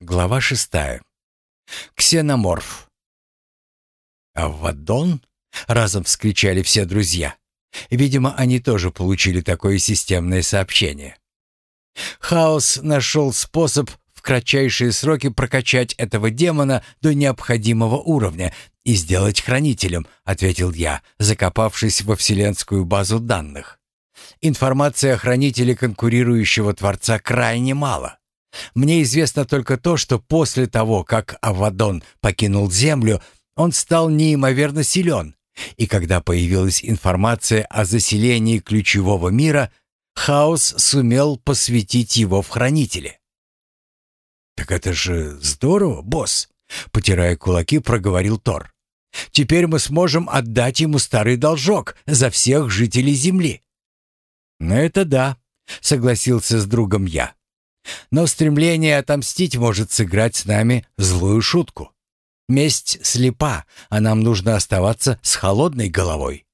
Глава шестая. Ксеноморф. «Аввадон?» — разом вскричали все друзья. Видимо, они тоже получили такое системное сообщение. Хаос нашел способ в кратчайшие сроки прокачать этого демона до необходимого уровня и сделать хранителем, ответил я, закопавшись во вселенскую базу данных. Информации о хранителе конкурирующего Творца крайне мало. Мне известно только то, что после того, как Авадон покинул Землю, он стал неимоверно силен. И когда появилась информация о заселении ключевого мира, Хаос сумел посвятить его в хранители. «Так это же здорово, босс!» — потирая кулаки, проговорил Тор. «Теперь мы сможем отдать ему старый должок за всех жителей Земли». «Ну это да», — согласился с другом я. Но стремление отомстить может сыграть с нами злую шутку. Месть слепа, а нам нужно оставаться с холодной головой.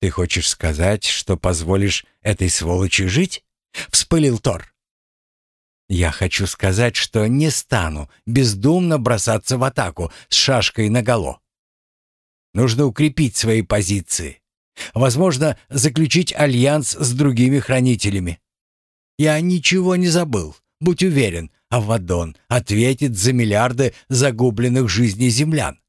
«Ты хочешь сказать, что позволишь этой сволочи жить?» — вспылил Тор. «Я хочу сказать, что не стану бездумно бросаться в атаку с шашкой наголо. Нужно укрепить свои позиции. Возможно, заключить альянс с другими хранителями. Я ничего не забыл, будь уверен, Авадон ответит за миллиарды загубленных жизней землян.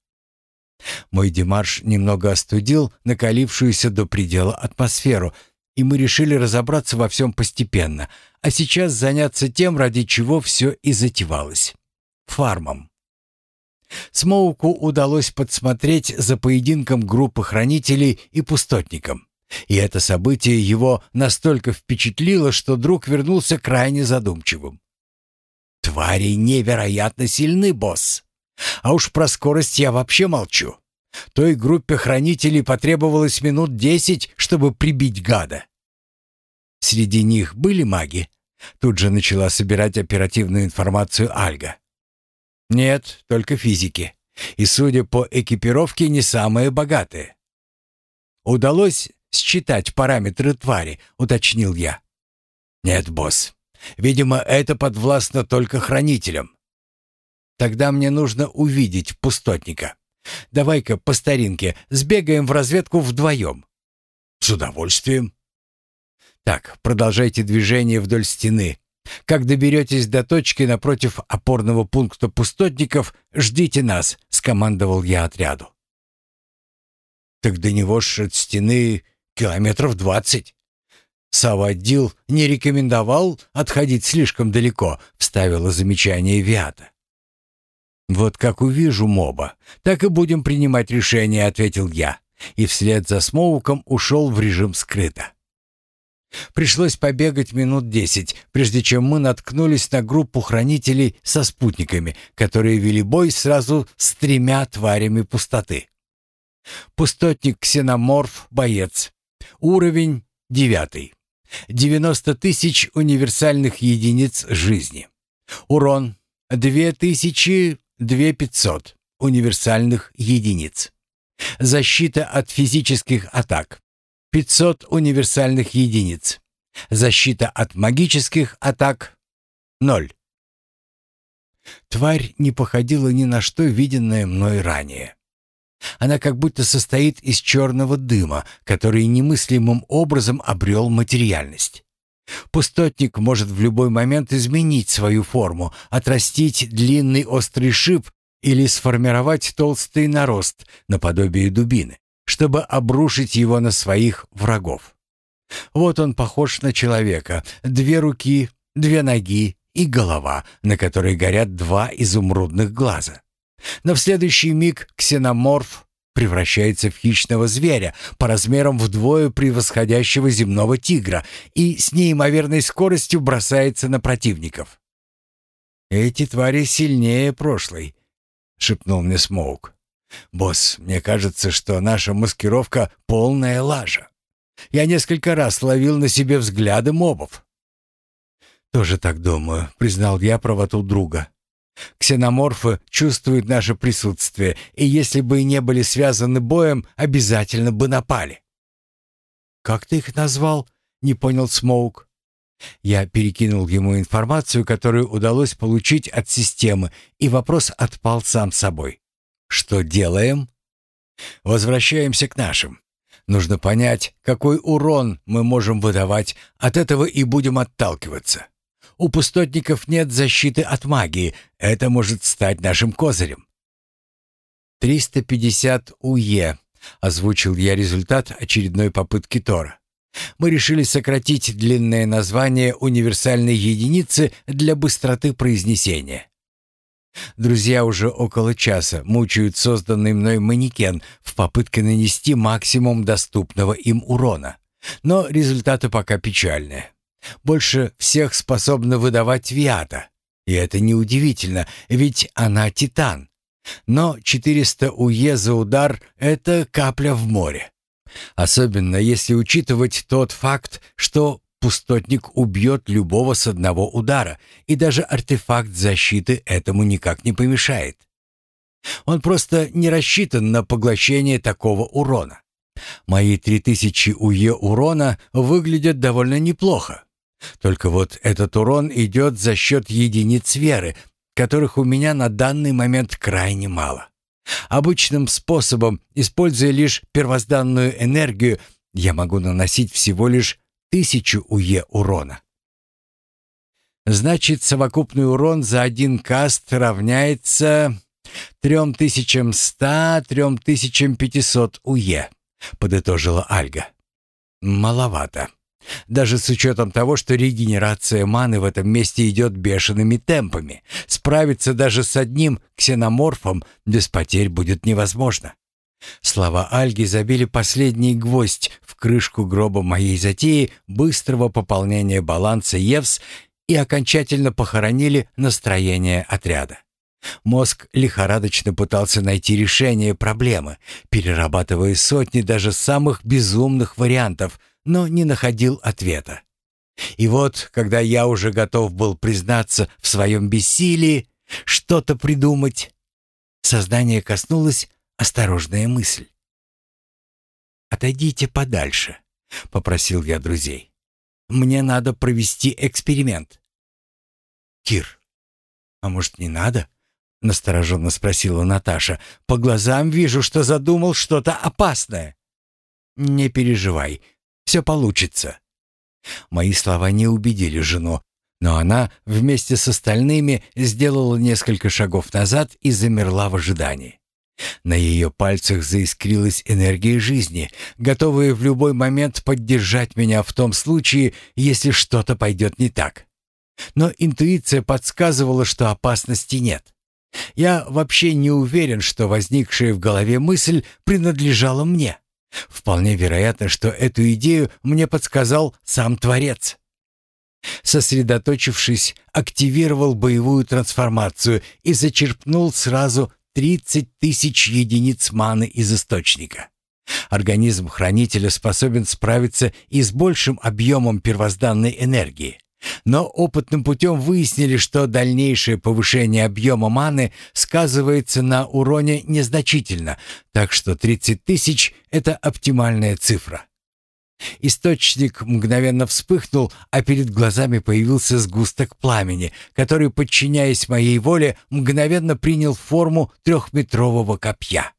Мой демарш немного остудил накалившуюся до предела атмосферу, и мы решили разобраться во всем постепенно, а сейчас заняться тем, ради чего все и затевалось — фармом. Смоуку удалось подсмотреть за поединком группы хранителей и пустотником. И это событие его настолько впечатлило, что друг вернулся крайне задумчивым. «Твари невероятно сильны, босс. А уж про скорость я вообще молчу. Той группе хранителей потребовалось минут десять, чтобы прибить гада. Среди них были маги. Тут же начала собирать оперативную информацию Альга. Нет, только физики. И, судя по экипировке, не самые богатые. Удалось считать параметры твари, уточнил я. Нет, босс. Видимо, это подвластно только хранителям. Тогда мне нужно увидеть пустотника. Давай-ка по старинке сбегаем в разведку вдвоем. С удовольствием. Так, продолжайте движение вдоль стены. Как доберетесь до точки напротив опорного пункта пустотников, ждите нас, скомандовал я отряду. Так до него ж от стены километров двадцать. Саваддил не рекомендовал отходить слишком далеко, вставила замечание Виата. «Вот как увижу моба, так и будем принимать решение», — ответил я, и вслед за Смоуком ушел в режим скрыто. Пришлось побегать минут десять, прежде чем мы наткнулись на группу хранителей со спутниками, которые вели бой сразу с тремя тварями пустоты. Пустотник-ксеноморф, боец. Уровень девятый. 90 тысяч универсальных единиц жизни. Урон 2000-2500 универсальных единиц. Защита от физических атак 500 универсальных единиц. Защита от магических атак 0. Тварь не походила ни на что виденное мной ранее. Она как будто состоит из черного дыма, который немыслимым образом обрел материальность. Пустотник может в любой момент изменить свою форму, отрастить длинный острый шип или сформировать толстый нарост наподобие дубины, чтобы обрушить его на своих врагов. Вот он похож на человека. Две руки, две ноги и голова, на которой горят два изумрудных глаза. Но в следующий миг ксеноморф превращается в хищного зверя по размерам вдвое превосходящего земного тигра и с неимоверной скоростью бросается на противников. «Эти твари сильнее прошлой», — шепнул мне Смоук. «Босс, мне кажется, что наша маскировка — полная лажа. Я несколько раз ловил на себе взгляды мобов». «Тоже так думаю», — признал я правоту друга. Ксеноморфы чувствуют наше присутствие, и если бы не были связаны боем, обязательно бы напали. «Как ты их назвал?» — не понял Смоук. Я перекинул ему информацию, которую удалось получить от системы, и вопрос отпал сам собой. Что делаем? Возвращаемся к нашим. Нужно понять, какой урон мы можем выдавать, от этого и будем отталкиваться. У пустотников нет защиты от магии, это может стать нашим козырем. 350 УЕ, озвучил я результат очередной попытки Тора. Мы решили сократить длинное название универсальной единицы для быстроты произнесения. Друзья уже около часа мучают созданный мной манекен в попытке нанести максимум доступного им урона. Но результаты пока печальные. Больше всех способна выдавать Виата. И это неудивительно, ведь она титан. Но 400 УЕ за удар — это капля в море. Особенно если учитывать тот факт, что пустотник убьет любого с одного удара, и даже артефакт защиты этому никак не помешает. Он просто не рассчитан на поглощение такого урона. Мои 3000 УЕ урона выглядят довольно неплохо. Только вот этот урон идет за счет единиц веры, которых у меня на данный момент крайне мало. Обычным способом, используя лишь первозданную энергию, я могу наносить всего лишь тысячу УЕ урона. Значит, совокупный урон за один каст равняется 3100-3500 УЕ, подытожила Альга. Маловато. Даже с учетом того, что регенерация маны в этом месте идет бешеными темпами, справиться даже с одним ксеноморфом без потерь будет невозможно. Слова Альги забили последний гвоздь в крышку гроба моей затеи быстрого пополнения баланса Евс и окончательно похоронили настроение отряда. Мозг лихорадочно пытался найти решение проблемы, перерабатывая сотни даже самых безумных вариантов, но не находил ответа. И вот, когда я уже готов был признаться в своем бессилии, что-то придумать, сознание коснулась осторожная мысль. «Отойдите подальше», — попросил я друзей. «Мне надо провести эксперимент». «Кир, а может, не надо?» — настороженно спросила Наташа. «По глазам вижу, что задумал что-то опасное». «Не переживай, все получится». Мои слова не убедили жену, но она вместе с остальными сделала несколько шагов назад и замерла в ожидании. На ее пальцах заискрилась энергия жизни, готовая в любой момент поддержать меня в том случае, если что-то пойдет не так. Но интуиция подсказывала, что опасности нет. Я вообще не уверен, что возникшая в голове мысль принадлежала мне. Вполне вероятно, что эту идею мне подсказал сам Творец. Сосредоточившись, активировал боевую трансформацию и зачерпнул сразу 30 тысяч единиц маны из источника. Организм хранителя способен справиться и с большим объемом первозданной энергии. Но опытным путем выяснили, что дальнейшее повышение объема маны сказывается на уроне незначительно, так что 30 тысяч — это оптимальная цифра. Источник мгновенно вспыхнул, а перед глазами появился сгусток пламени, который, подчиняясь моей воле, мгновенно принял форму трехметрового копья.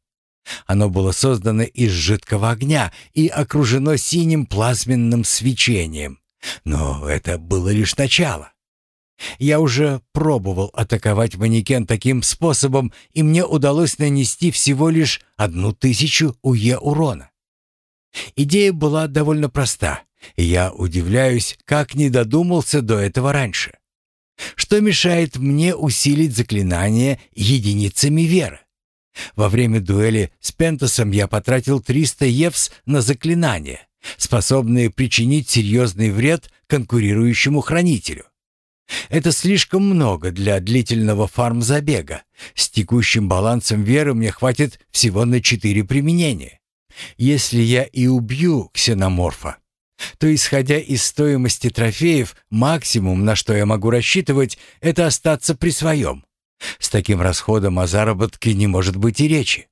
Оно было создано из жидкого огня и окружено синим плазменным свечением. Но это было лишь начало. Я уже пробовал атаковать манекен таким способом, и мне удалось нанести всего лишь одну тысячу УЕ урона. Идея была довольно проста, я удивляюсь, как не додумался до этого раньше. Что мешает мне усилить заклинание единицами веры? Во время дуэли с Пентосом я потратил 300 евс на заклинание, способные причинить серьезный вред конкурирующему хранителю. Это слишком много для длительного фарм-забега. С текущим балансом веры мне хватит всего на четыре применения. Если я и убью ксеноморфа, то, исходя из стоимости трофеев, максимум, на что я могу рассчитывать, это остаться при своем. С таким расходом о заработке не может быть и речи.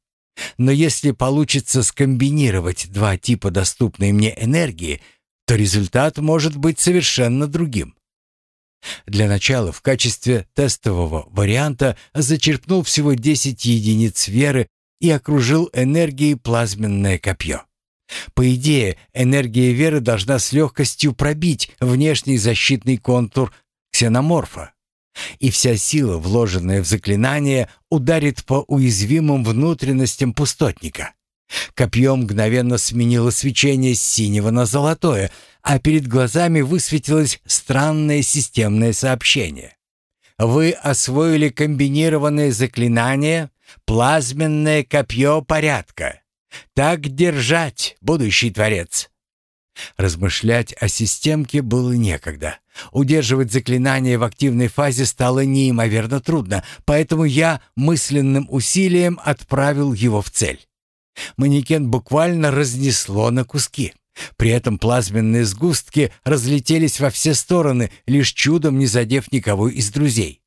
Но если получится скомбинировать два типа доступной мне энергии, то результат может быть совершенно другим. Для начала в качестве тестового варианта зачерпнул всего 10 единиц веры и окружил энергией плазменное копье. По идее, энергия веры должна с легкостью пробить внешний защитный контур ксеноморфа. И вся сила, вложенная в заклинание, ударит по уязвимым внутренностям пустотника. Копье мгновенно сменило свечение с синего на золотое, а перед глазами высветилось странное системное сообщение. Вы освоили комбинированное заклинание «Плазменное копье порядка». Так держать, будущий творец. Размышлять о системке было некогда. Удерживать заклинание в активной фазе стало неимоверно трудно, поэтому я мысленным усилием отправил его в цель. Манекен буквально разнесло на куски. При этом плазменные сгустки разлетелись во все стороны, лишь чудом не задев никого из друзей.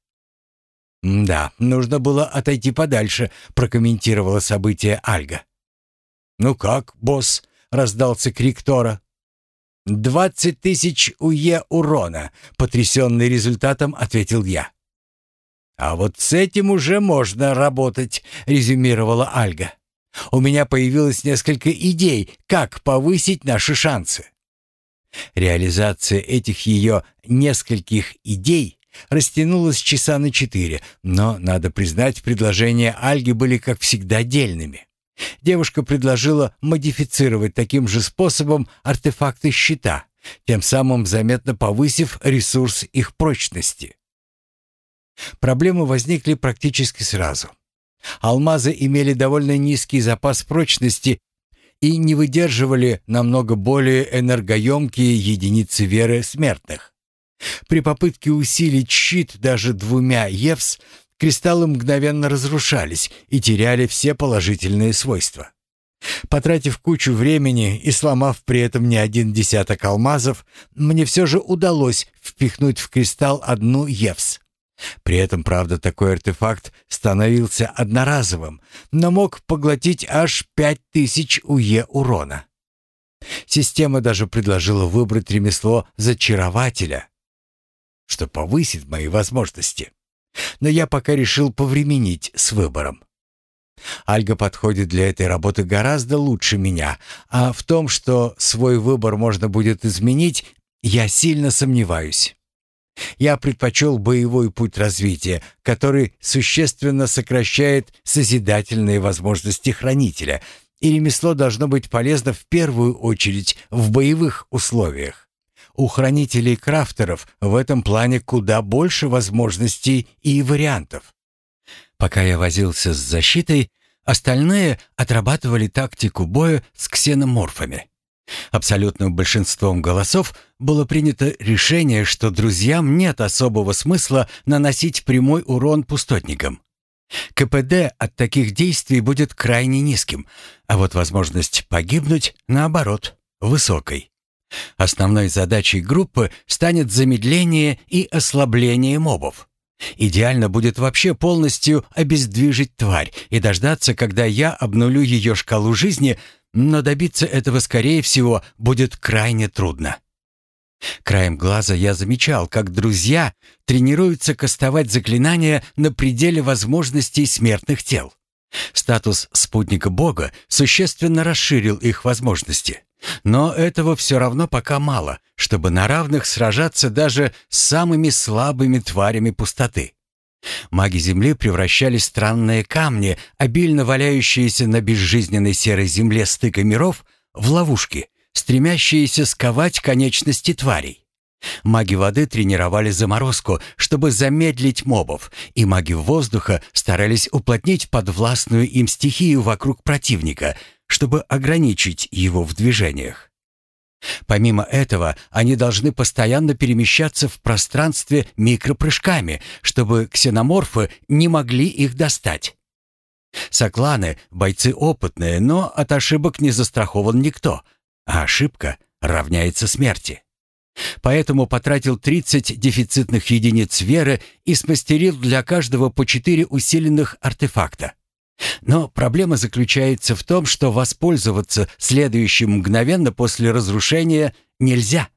«Да, нужно было отойти подальше», — прокомментировала событие Альга. «Ну как, босс?» — раздался крик Тора. «Двадцать тысяч УЕ урона», — потрясенный результатом ответил я. «А вот с этим уже можно работать», — резюмировала Альга. «У меня появилось несколько идей, как повысить наши шансы». Реализация этих ее нескольких идей растянулась часа на четыре, но, надо признать, предложения Альги были, как всегда, дельными. Девушка предложила модифицировать таким же способом артефакты щита, тем самым заметно повысив ресурс их прочности. Проблемы возникли практически сразу. Алмазы имели довольно низкий запас прочности и не выдерживали намного более энергоемкие единицы веры смертных. При попытке усилить щит даже двумя Евс кристаллы мгновенно разрушались и теряли все положительные свойства. Потратив кучу времени и сломав при этом не один десяток алмазов, мне все же удалось впихнуть в кристалл одну Евс. При этом, правда, такой артефакт становился одноразовым, но мог поглотить аж пять тысяч УЕ урона. Система даже предложила выбрать ремесло зачарователя, что повысит мои возможности. Но я пока решил повременить с выбором. Альга подходит для этой работы гораздо лучше меня, а в том, что свой выбор можно будет изменить, я сильно сомневаюсь. Я предпочел боевой путь развития, который существенно сокращает созидательные возможности хранителя, и ремесло должно быть полезно в первую очередь в боевых условиях. У хранителей-крафтеров в этом плане куда больше возможностей и вариантов. Пока я возился с защитой, остальные отрабатывали тактику боя с ксеноморфами. Абсолютным большинством голосов было принято решение, что друзьям нет особого смысла наносить прямой урон пустотникам. КПД от таких действий будет крайне низким, а вот возможность погибнуть, наоборот, высокой. Основной задачей группы станет замедление и ослабление мобов. Идеально будет вообще полностью обездвижить тварь и дождаться, когда я обнулю ее шкалу жизни, но добиться этого, скорее всего, будет крайне трудно. Краем глаза я замечал, как друзья тренируются кастовать заклинания на пределе возможностей смертных тел. Статус спутника Бога существенно расширил их возможности. Но этого все равно пока мало, чтобы на равных сражаться даже с самыми слабыми тварями пустоты. Маги Земли превращали странные камни, обильно валяющиеся на безжизненной серой земле стыка миров, в ловушки, стремящиеся сковать конечности тварей. Маги воды тренировали заморозку, чтобы замедлить мобов, и маги воздуха старались уплотнить подвластную им стихию вокруг противника, чтобы ограничить его в движениях. Помимо этого, они должны постоянно перемещаться в пространстве микропрыжками, чтобы ксеноморфы не могли их достать. Сокланы — бойцы опытные, но от ошибок не застрахован никто, а ошибка равняется смерти. Поэтому потратил 30 дефицитных единиц веры и смастерил для каждого по 4 усиленных артефакта. Но проблема заключается в том, что воспользоваться следующим мгновенно после разрушения нельзя.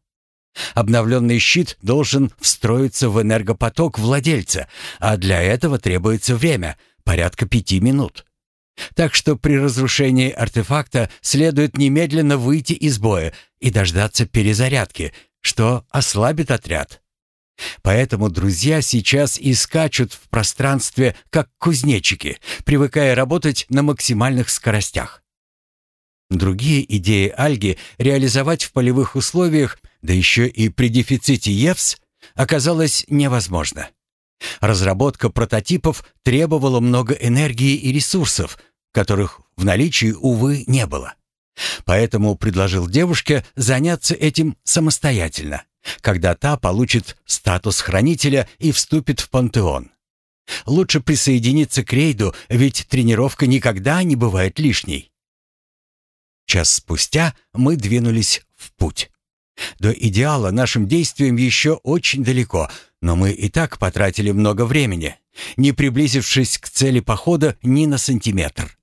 Обновленный щит должен встроиться в энергопоток владельца, а для этого требуется время, порядка пяти минут. Так что при разрушении артефакта следует немедленно выйти из боя и дождаться перезарядки, что ослабит отряд. Поэтому друзья сейчас и скачут в пространстве, как кузнечики, привыкая работать на максимальных скоростях. Другие идеи Альги реализовать в полевых условиях, да еще и при дефиците ЕВС, оказалось невозможно. Разработка прототипов требовала много энергии и ресурсов, которых в наличии, увы, не было. Поэтому предложил девушке заняться этим самостоятельно, когда та получит статус хранителя и вступит в пантеон. Лучше присоединиться к рейду, ведь тренировка никогда не бывает лишней. Час спустя мы двинулись в путь. До идеала нашим действиям еще очень далеко, но мы и так потратили много времени, не приблизившись к цели похода ни на сантиметр.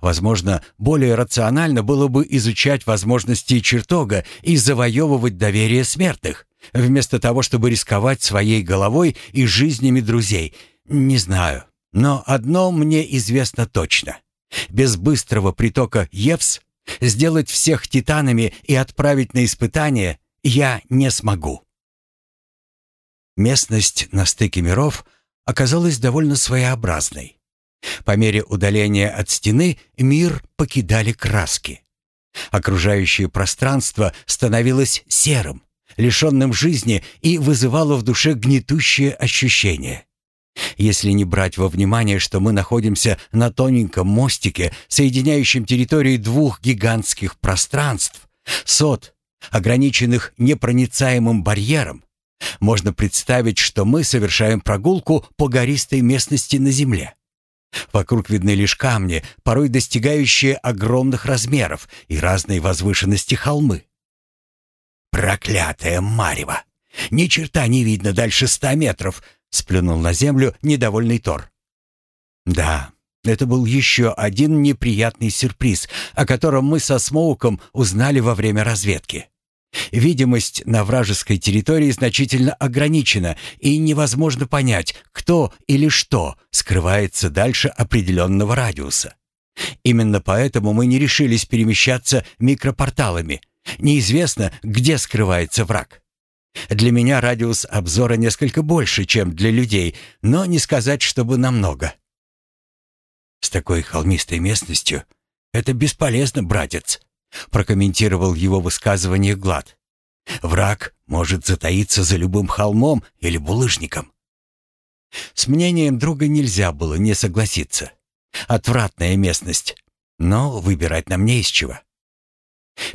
Возможно, более рационально было бы изучать возможности чертога и завоевывать доверие смертных, вместо того, чтобы рисковать своей головой и жизнями друзей. Не знаю, но одно мне известно точно. Без быстрого притока Евс сделать всех титанами и отправить на испытание я не смогу. Местность на стыке миров оказалась довольно своеобразной. По мере удаления от стены мир покидали краски. Окружающее пространство становилось серым, лишенным жизни и вызывало в душе гнетущее ощущение. Если не брать во внимание, что мы находимся на тоненьком мостике, соединяющем территории двух гигантских пространств, сот, ограниченных непроницаемым барьером, можно представить, что мы совершаем прогулку по гористой местности на Земле. Вокруг видны лишь камни, порой достигающие огромных размеров и разной возвышенности холмы. «Проклятая Марева! Ни черта не видно дальше ста метров!» — сплюнул на землю недовольный Тор. «Да, это был еще один неприятный сюрприз, о котором мы со Смоуком узнали во время разведки. Видимость на вражеской территории значительно ограничена, и невозможно понять, кто или что скрывается дальше определенного радиуса. Именно поэтому мы не решились перемещаться микропорталами. Неизвестно, где скрывается враг. Для меня радиус обзора несколько больше, чем для людей, но не сказать, чтобы намного. С такой холмистой местностью это бесполезно, братец, прокомментировал его высказывание Глад. Враг может затаиться за любым холмом или булыжником. С мнением друга нельзя было не согласиться. Отвратная местность, но выбирать нам не из чего.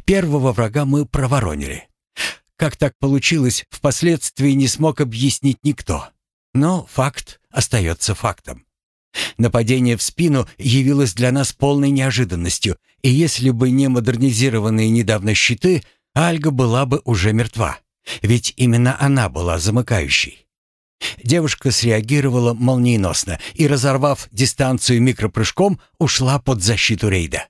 Первого врага мы проворонили. Как так получилось, впоследствии не смог объяснить никто. Но факт остается фактом. Нападение в спину явилось для нас полной неожиданностью, и если бы не модернизированные недавно щиты, Альга была бы уже мертва. Ведь именно она была замыкающей. Девушка среагировала молниеносно и, разорвав дистанцию микропрыжком, ушла под защиту рейда.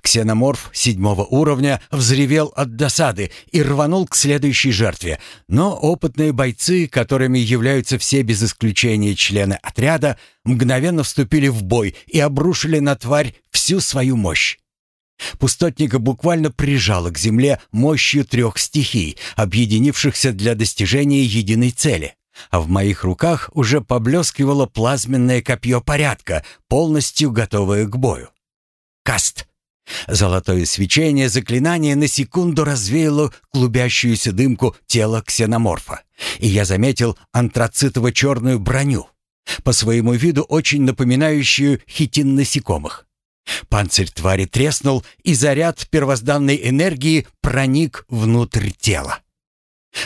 Ксеноморф седьмого уровня взревел от досады и рванул к следующей жертве, но опытные бойцы, которыми являются все без исключения члены отряда, мгновенно вступили в бой и обрушили на тварь всю свою мощь. Пустотника буквально прижало к земле мощью трех стихий, объединившихся для достижения единой цели. А в моих руках уже поблескивало плазменное копье порядка, полностью готовое к бою. Каст! Золотое свечение заклинания на секунду развеяло клубящуюся дымку тела ксеноморфа, и я заметил антрацитово-черную броню, по своему виду очень напоминающую хитин насекомых. Панцирь твари треснул, и заряд первозданной энергии проник внутрь тела.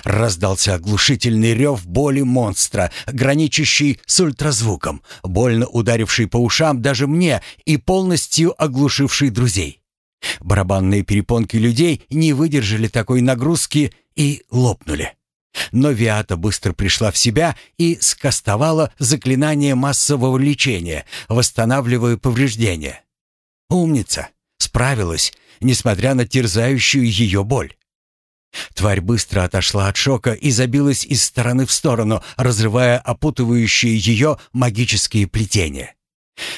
Раздался оглушительный рев боли монстра, граничащий с ультразвуком, больно ударивший по ушам даже мне и полностью оглушивший друзей. Барабанные перепонки людей не выдержали такой нагрузки и лопнули. Но Виата быстро пришла в себя и скостовала заклинание массового лечения, восстанавливая повреждения. Умница! Справилась, несмотря на терзающую ее боль. Тварь быстро отошла от шока и забилась из стороны в сторону, разрывая опутывающие ее магические плетения.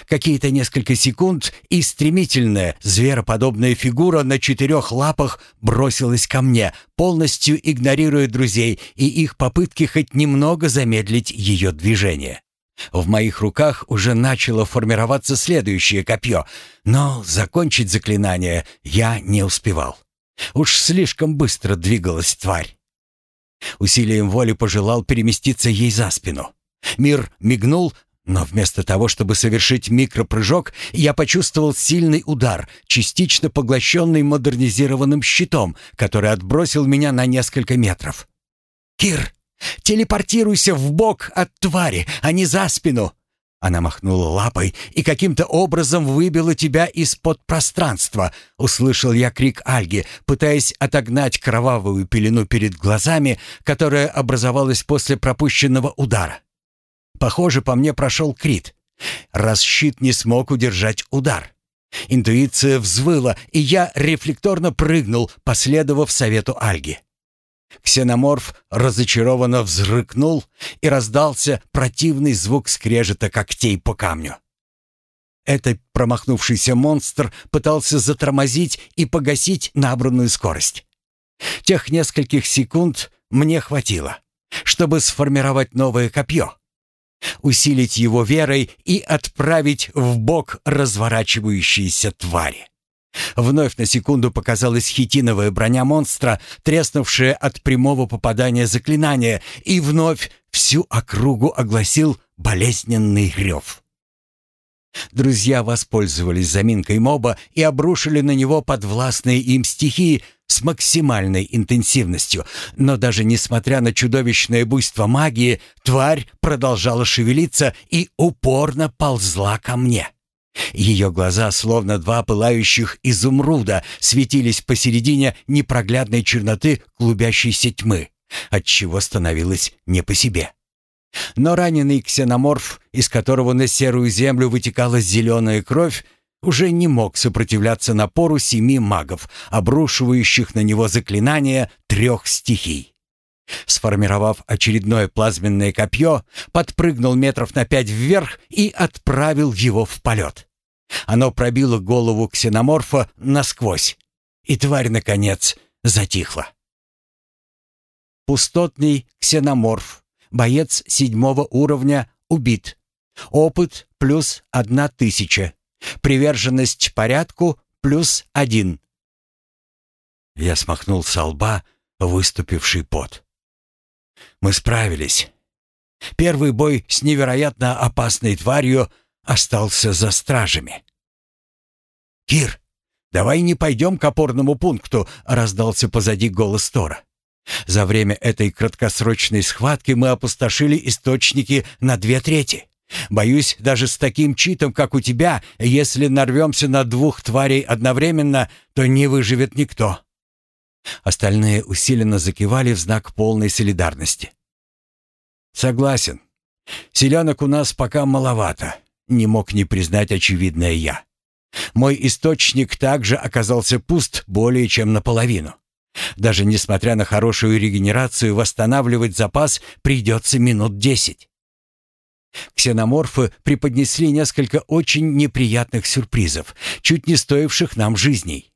Какие-то несколько секунд, и стремительная, звероподобная фигура на четырех лапах бросилась ко мне, полностью игнорируя друзей и их попытки хоть немного замедлить ее движение. В моих руках уже начало формироваться следующее копье, но закончить заклинание я не успевал. Уж слишком быстро двигалась тварь. Усилием воли пожелал переместиться ей за спину. Мир мигнул, но вместо того, чтобы совершить микропрыжок, я почувствовал сильный удар, частично поглощенный модернизированным щитом, который отбросил меня на несколько метров. «Кир, телепортируйся в бок от твари, а не за спину!» Она махнула лапой и каким-то образом выбила тебя из-под пространства. Услышал я крик Альги, пытаясь отогнать кровавую пелену перед глазами, которая образовалась после пропущенного удара. Похоже, по мне прошел крит. Раз щит не смог удержать удар. Интуиция взвыла, и я рефлекторно прыгнул, последовав совету Альги. Ксеноморф разочарованно взрыкнул и раздался противный звук скрежета когтей по камню. Этот промахнувшийся монстр пытался затормозить и погасить набранную скорость. Тех нескольких секунд мне хватило, чтобы сформировать новое копье, усилить его верой и отправить в бок разворачивающейся твари. Вновь на секунду показалась хитиновая броня монстра, треснувшая от прямого попадания заклинания, и вновь всю округу огласил болезненный рев. Друзья воспользовались заминкой моба и обрушили на него подвластные им стихии с максимальной интенсивностью, но даже несмотря на чудовищное буйство магии, тварь продолжала шевелиться и упорно ползла ко мне. Ее глаза, словно два пылающих изумруда, светились посередине непроглядной черноты клубящейся тьмы, отчего становилось не по себе. Но раненый ксеноморф, из которого на серую землю вытекала зеленая кровь, уже не мог сопротивляться напору семи магов, обрушивающих на него заклинания трех стихий. Сформировав очередное плазменное копье, подпрыгнул метров на пять вверх и отправил его в полет. Оно пробило голову ксеноморфа насквозь, и тварь, наконец, затихла. Пустотный ксеноморф, боец седьмого уровня, убит. Опыт плюс одна тысяча. Приверженность порядку плюс один. Я смахнул со лба выступивший пот. Мы справились. Первый бой с невероятно опасной тварью остался за стражами. «Кир, давай не пойдем к опорному пункту», — раздался позади голос Тора. «За время этой краткосрочной схватки мы опустошили источники на две трети. Боюсь, даже с таким читом, как у тебя, если нарвемся на двух тварей одновременно, то не выживет никто». Остальные усиленно закивали в знак полной солидарности. «Согласен. Селенок у нас пока маловато», — не мог не признать очевидное я. Мой источник также оказался пуст более чем наполовину. Даже несмотря на хорошую регенерацию, восстанавливать запас придется минут десять. Ксеноморфы преподнесли несколько очень неприятных сюрпризов, чуть не стоивших нам жизней.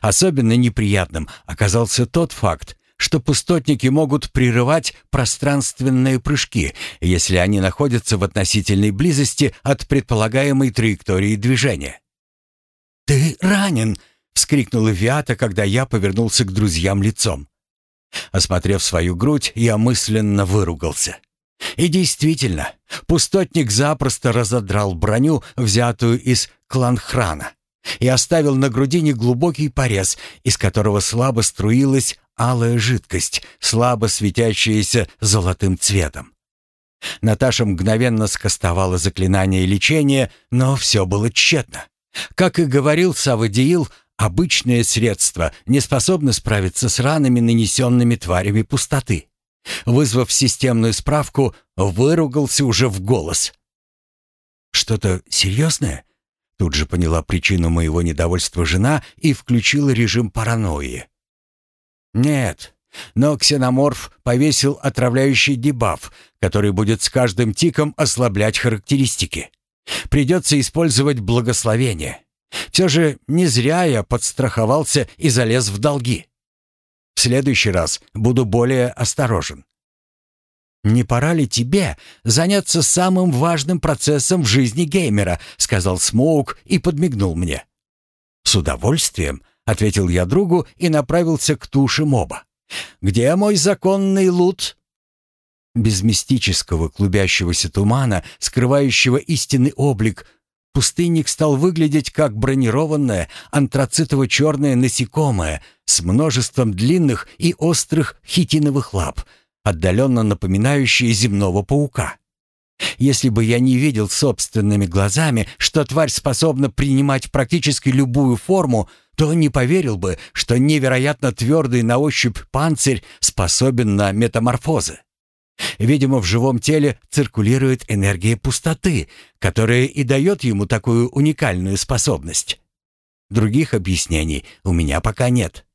Особенно неприятным оказался тот факт, что пустотники могут прерывать пространственные прыжки, если они находятся в относительной близости от предполагаемой траектории движения. «Ты ранен!» — вскрикнула Виата, когда я повернулся к друзьям лицом. Осмотрев свою грудь, я мысленно выругался. И действительно, пустотник запросто разодрал броню, взятую из кланхрана, и оставил на грудине глубокий порез, из которого слабо струилась алая жидкость, слабо светящаяся золотым цветом. Наташа мгновенно скостовала заклинание лечения, но все было тщетно. Как и говорил Савадиил, обычное средство не способно справиться с ранами, нанесенными тварями пустоты. Вызвав системную справку, выругался уже в голос. «Что-то серьезное?» Тут же поняла причину моего недовольства жена и включила режим паранойи. «Нет, но ксеноморф повесил отравляющий дебаф, который будет с каждым тиком ослаблять характеристики. Придется использовать благословение. Все же не зря я подстраховался и залез в долги. В следующий раз буду более осторожен. «Не пора ли тебе заняться самым важным процессом в жизни геймера?» — сказал Смоук и подмигнул мне. «С удовольствием», — ответил я другу и направился к туше моба. «Где мой законный лут?» Без мистического клубящегося тумана, скрывающего истинный облик, пустынник стал выглядеть как бронированное антрацитово-черное насекомое с множеством длинных и острых хитиновых лап — отдаленно напоминающие земного паука. Если бы я не видел собственными глазами, что тварь способна принимать практически любую форму, то не поверил бы, что невероятно твердый на ощупь панцирь способен на метаморфозы. Видимо, в живом теле циркулирует энергия пустоты, которая и дает ему такую уникальную способность. Других объяснений у меня пока нет.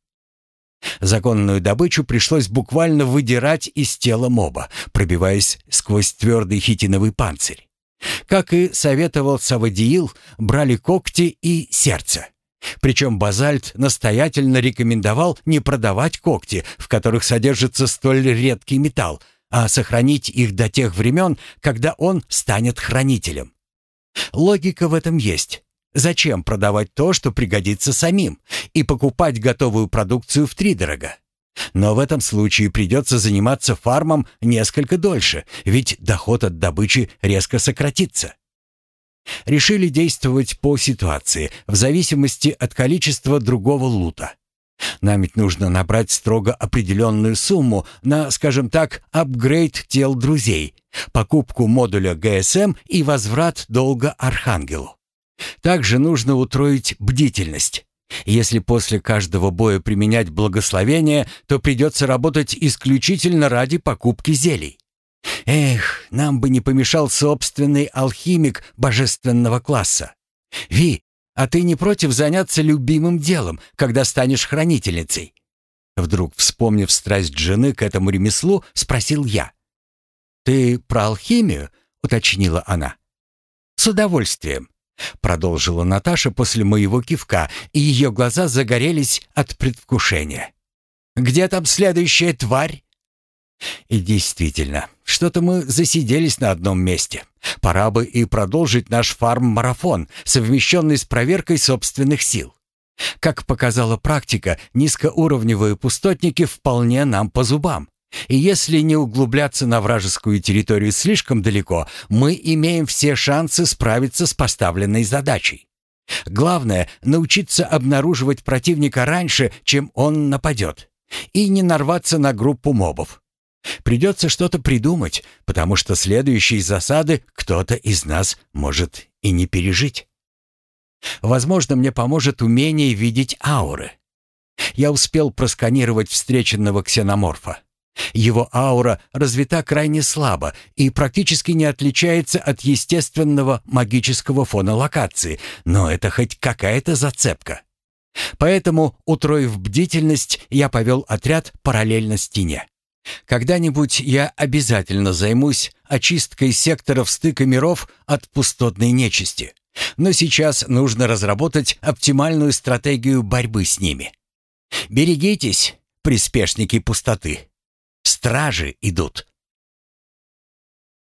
Законную добычу пришлось буквально выдирать из тела моба, пробиваясь сквозь твердый хитиновый панцирь. Как и советовал Савадиил, брали когти и сердце. Причем Базальт настоятельно рекомендовал не продавать когти, в которых содержится столь редкий металл, а сохранить их до тех времен, когда он станет хранителем. Логика в этом есть. Зачем продавать то, что пригодится самим, и покупать готовую продукцию втридорога? Но в этом случае придется заниматься фармом несколько дольше, ведь доход от добычи резко сократится. Решили действовать по ситуации, в зависимости от количества другого лута. Нам ведь нужно набрать строго определенную сумму на, скажем так, апгрейд тел друзей, покупку модуля ГСМ и возврат долга Архангелу. Также нужно утроить бдительность. Если после каждого боя применять благословение, то придется работать исключительно ради покупки зелий. Эх, нам бы не помешал собственный алхимик божественного класса. Ви, а ты не против заняться любимым делом, когда станешь хранительницей? Вдруг, вспомнив страсть жены к этому ремеслу, спросил я. «Ты про алхимию?» — уточнила она. «С удовольствием. Продолжила Наташа после моего кивка, и ее глаза загорелись от предвкушения. «Где там следующая тварь?» И действительно, что-то мы засиделись на одном месте. Пора бы и продолжить наш фарм-марафон, совмещенный с проверкой собственных сил. Как показала практика, низкоуровневые пустотники вполне нам по зубам. И если не углубляться на вражескую территорию слишком далеко, мы имеем все шансы справиться с поставленной задачей. Главное — научиться обнаруживать противника раньше, чем он нападет, и не нарваться на группу мобов. Придется что-то придумать, потому что следующие засады кто-то из нас может и не пережить. Возможно, мне поможет умение видеть ауры. Я успел просканировать встреченного ксеноморфа. Его аура развита крайне слабо и практически не отличается от естественного магического фона локации, но это хоть какая-то зацепка. Поэтому, утроив бдительность, я повел отряд параллельно стене. Когда-нибудь я обязательно займусь очисткой секторов стыка миров от пустотной нечисти. Но сейчас нужно разработать оптимальную стратегию борьбы с ними. Берегитесь, приспешники пустоты. Стражи идут.